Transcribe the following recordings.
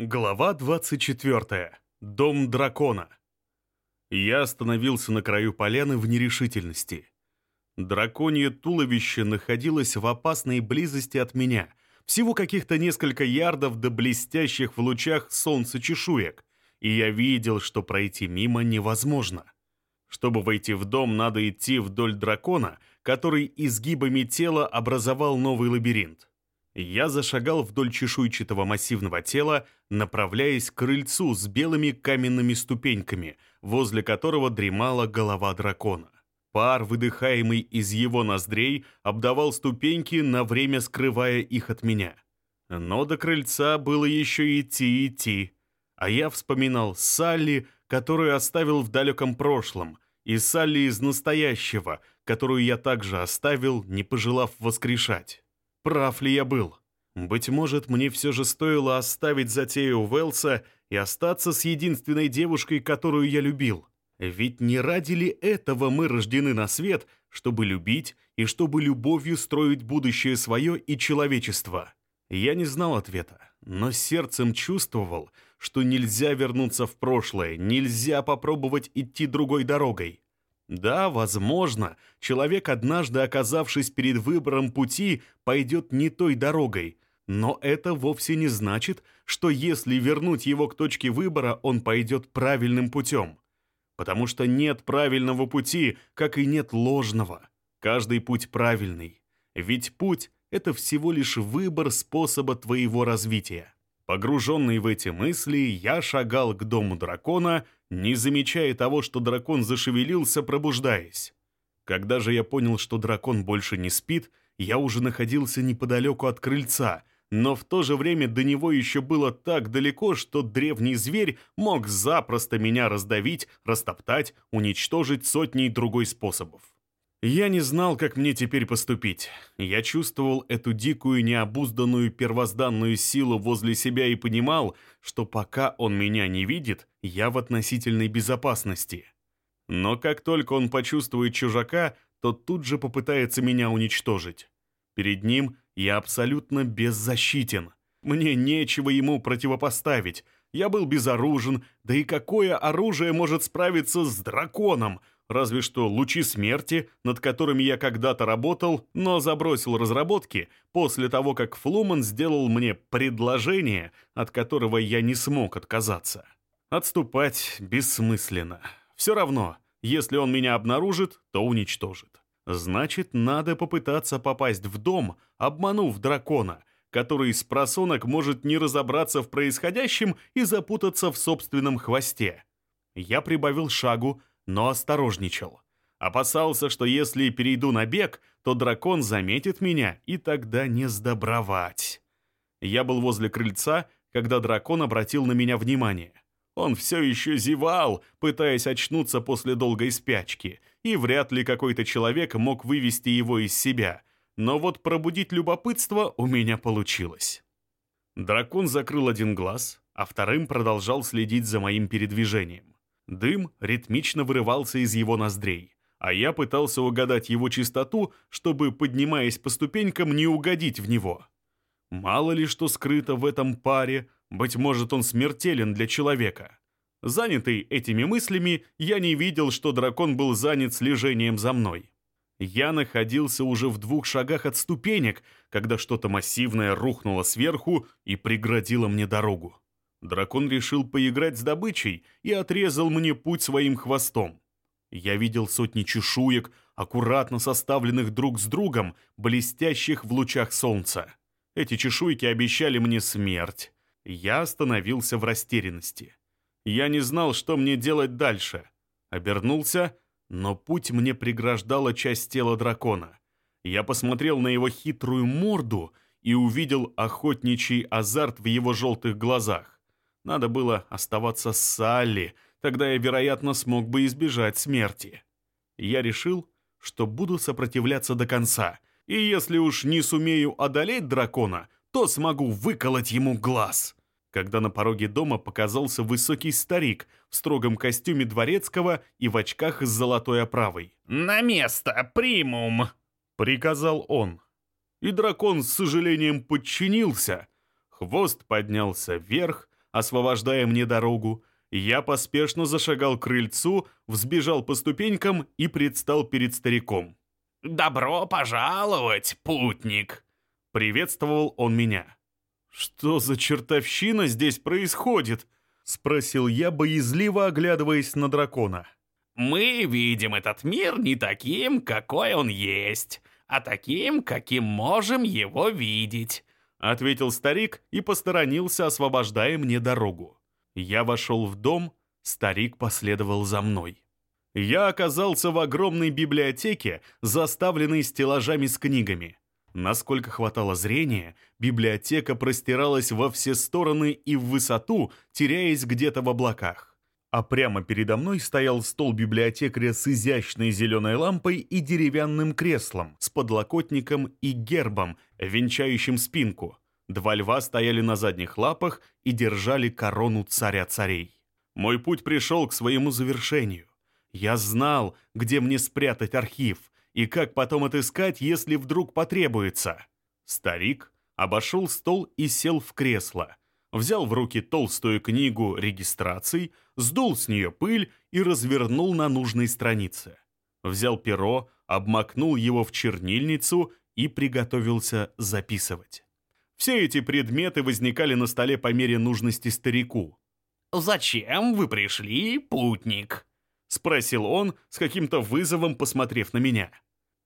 Глава 24. Дом дракона. Я остановился на краю поляны в нерешительности. Драконье туловище находилось в опасной близости от меня, всего каких-то несколько ярдов до блестящих в лучах солнца чешуек, и я видел, что пройти мимо невозможно. Чтобы войти в дом, надо идти вдоль дракона, который изгибами тела образовал новый лабиринт. Я зашагал вдоль чешуйчатого массивного тела, направляясь к крыльцу с белыми каменными ступеньками, возле которого дремала голова дракона. Пар, выдыхаемый из его ноздрей, обдавал ступеньки, на время скрывая их от меня. Но до крыльца было еще идти идти. А я вспоминал Салли, которую оставил в далеком прошлом, и Салли из настоящего, которую я также оставил, не пожелав воскрешать. Прав ли я был? Быть может, мне все же стоило оставить затею Уэлса и остаться с единственной девушкой, которую я любил. Ведь не ради ли этого мы рождены на свет, чтобы любить и чтобы любовью строить будущее свое и человечество? Я не знал ответа, но сердцем чувствовал, что нельзя вернуться в прошлое, нельзя попробовать идти другой дорогой. Да, возможно, человек, однажды оказавшись перед выбором пути, пойдет не той дорогой, но это вовсе не значит, что если вернуть его к точке выбора, он пойдет правильным путем. Потому что нет правильного пути, как и нет ложного. Каждый путь правильный. Ведь путь — это всего лишь выбор способа твоего развития. Погруженный в эти мысли, я шагал к дому дракона, не замечая того, что дракон зашевелился, пробуждаясь. Когда же я понял, что дракон больше не спит, я уже находился неподалеку от крыльца, но в то же время до него еще было так далеко, что древний зверь мог запросто меня раздавить, растоптать, уничтожить сотней другой способов. Я не знал, как мне теперь поступить. Я чувствовал эту дикую, необузданную первозданную силу возле себя и понимал, что пока он меня не видит, я в относительной безопасности. Но как только он почувствует чужака, то тут же попытается меня уничтожить. Перед ним я абсолютно беззащитен. Мне нечего ему противопоставить. Я был безоружен, да и какое оружие может справиться с драконом — разве что лучи смерти, над которыми я когда-то работал, но забросил разработки после того, как Флуман сделал мне предложение, от которого я не смог отказаться. Отступать бессмысленно. Все равно, если он меня обнаружит, то уничтожит. Значит, надо попытаться попасть в дом, обманув дракона, который с просонок может не разобраться в происходящем и запутаться в собственном хвосте. Я прибавил шагу, но осторожничал. Опасался, что если перейду на бег, то дракон заметит меня, и тогда не сдобровать. Я был возле крыльца, когда дракон обратил на меня внимание. Он все еще зевал, пытаясь очнуться после долгой спячки, и вряд ли какой-то человек мог вывести его из себя. Но вот пробудить любопытство у меня получилось. Дракон закрыл один глаз, а вторым продолжал следить за моим передвижением. Дым ритмично вырывался из его ноздрей, а я пытался угадать его чистоту, чтобы, поднимаясь по ступенькам, не угодить в него. Мало ли что скрыто в этом паре, быть может, он смертелен для человека. Занятый этими мыслями, я не видел, что дракон был занят слежением за мной. Я находился уже в двух шагах от ступенек, когда что-то массивное рухнуло сверху и преградило мне дорогу. Дракон решил поиграть с добычей и отрезал мне путь своим хвостом. Я видел сотни чешуек, аккуратно составленных друг с другом, блестящих в лучах солнца. Эти чешуйки обещали мне смерть. Я остановился в растерянности. Я не знал, что мне делать дальше. Обернулся, но путь мне преграждала часть тела дракона. Я посмотрел на его хитрую морду и увидел охотничий азарт в его желтых глазах. Надо было оставаться с Салли, тогда я, вероятно, смог бы избежать смерти. Я решил, что буду сопротивляться до конца, и если уж не сумею одолеть дракона, то смогу выколоть ему глаз. Когда на пороге дома показался высокий старик в строгом костюме дворецкого и в очках с золотой оправой. «На место, примум!» — приказал он. И дракон с сожалением подчинился. Хвост поднялся вверх, освобождая мне дорогу, я поспешно зашагал к крыльцу, взбежал по ступенькам и предстал перед стариком. «Добро пожаловать, путник!» Приветствовал он меня. «Что за чертовщина здесь происходит?» Спросил я, боязливо оглядываясь на дракона. «Мы видим этот мир не таким, какой он есть, а таким, каким можем его видеть», ответил старик и посторонился, освобождая мне дорогу. Я вошел в дом, старик последовал за мной. Я оказался в огромной библиотеке, заставленной стеллажами с книгами. Насколько хватало зрения, библиотека простиралась во все стороны и в высоту, теряясь где-то в облаках. А прямо передо мной стоял стол библиотекаря с изящной зеленой лампой и деревянным креслом, с подлокотником и гербом, венчающим спинку. Два льва стояли на задних лапах и держали корону царя-царей. Мой путь пришел к своему завершению. Я знал, где мне спрятать архив — и как потом отыскать, если вдруг потребуется? Старик обошел стол и сел в кресло. Взял в руки толстую книгу регистраций, сдул с нее пыль и развернул на нужной странице. Взял перо, обмакнул его в чернильницу и приготовился записывать. Все эти предметы возникали на столе по мере нужности старику. «Зачем вы пришли, путник?» — спросил он, с каким-то вызовом посмотрев на меня.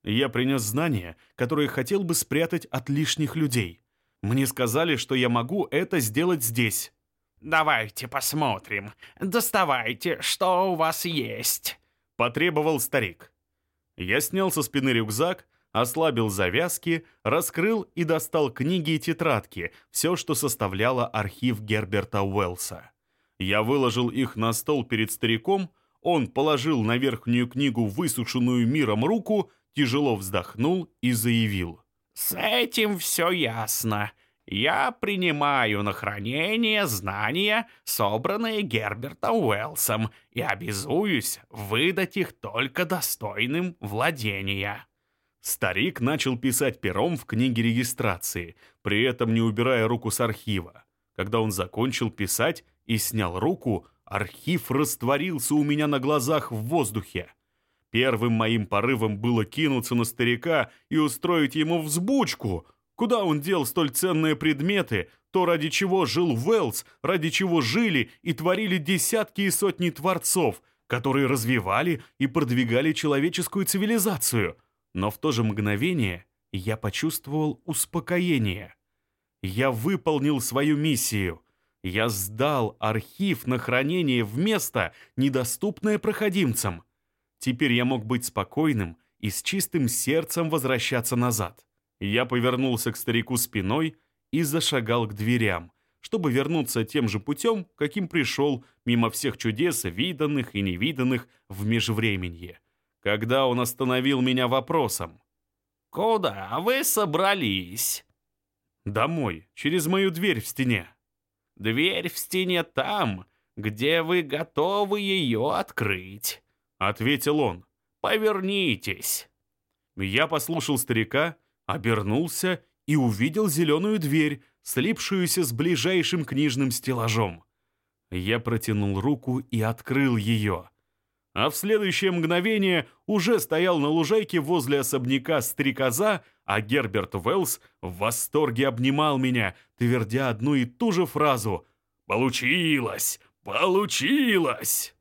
Я принес знания, которые хотел бы спрятать от лишних людей. Мне сказали, что я могу это сделать здесь. «Давайте посмотрим. Доставайте, что у вас есть», — потребовал старик. Я снял со спины рюкзак, ослабил завязки, раскрыл и достал книги и тетрадки, все, что составляло архив Герберта Уэллса. Я выложил их на стол перед стариком, он положил на верхнюю книгу высушенную миром руку тяжело вздохнул и заявил. «С этим все ясно. Я принимаю на хранение знания, собранные Гербертом Уэллсом, и обязуюсь выдать их только достойным владения». Старик начал писать пером в книге регистрации, при этом не убирая руку с архива. Когда он закончил писать и снял руку, архив растворился у меня на глазах в воздухе. Первым моим порывом было кинуться на старика и устроить ему взбучку. Куда он дел столь ценные предметы, то ради чего жил Уэллс, ради чего жили и творили десятки и сотни творцов, которые развивали и продвигали человеческую цивилизацию. Но в то же мгновение я почувствовал успокоение. Я выполнил свою миссию. Я сдал архив на хранение в место, недоступное проходимцам. Теперь я мог быть спокойным и с чистым сердцем возвращаться назад. Я повернулся к старику спиной и зашагал к дверям, чтобы вернуться тем же путем, каким пришел, мимо всех чудес, виданных и невиданных в межвременье. Когда он остановил меня вопросом. «Куда вы собрались?» «Домой, через мою дверь в стене». «Дверь в стене там, где вы готовы ее открыть» ответил он. «Повернитесь». Я послушал старика, обернулся и увидел зеленую дверь, слипшуюся с ближайшим книжным стеллажом. Я протянул руку и открыл ее. А в следующее мгновение уже стоял на лужайке возле особняка стрекоза, а Герберт Уэллс в восторге обнимал меня, твердя одну и ту же фразу «Получилось! Получилось!»